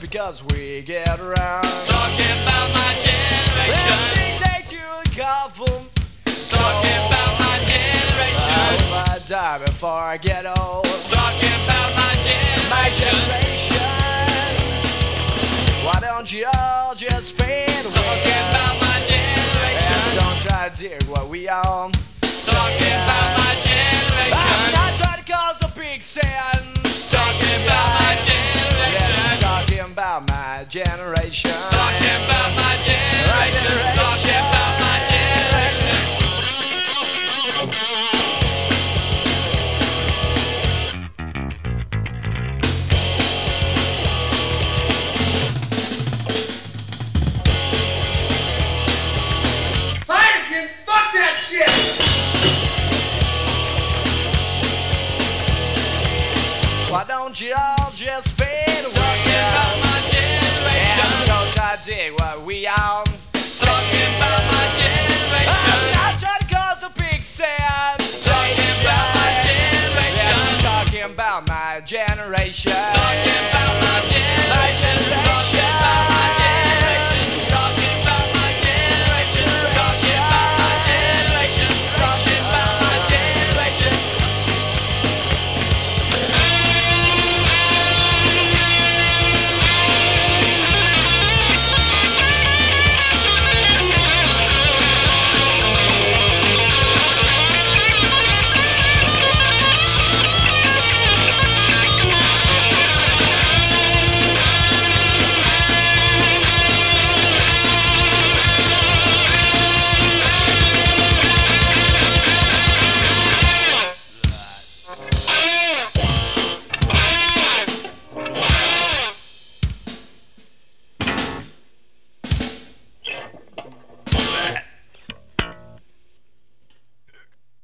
because we get around. Talking about my Well, generation. things ain't too colorful. Talking about my I generation. hope I die before I get old. Talking about my My generation. generation. We own. Talking about my I'm generation. Ah, not trying to cause a big sense. Talking about my Yes, generation. talking about my generation. Talking about my generation. Talking about my she all just fade away. Talking about my generation. And don't try to dig what we are. Ah, talking about my generation. I'm trying to cause a big sound. Talking about my generation. Yeah, talking about my generation.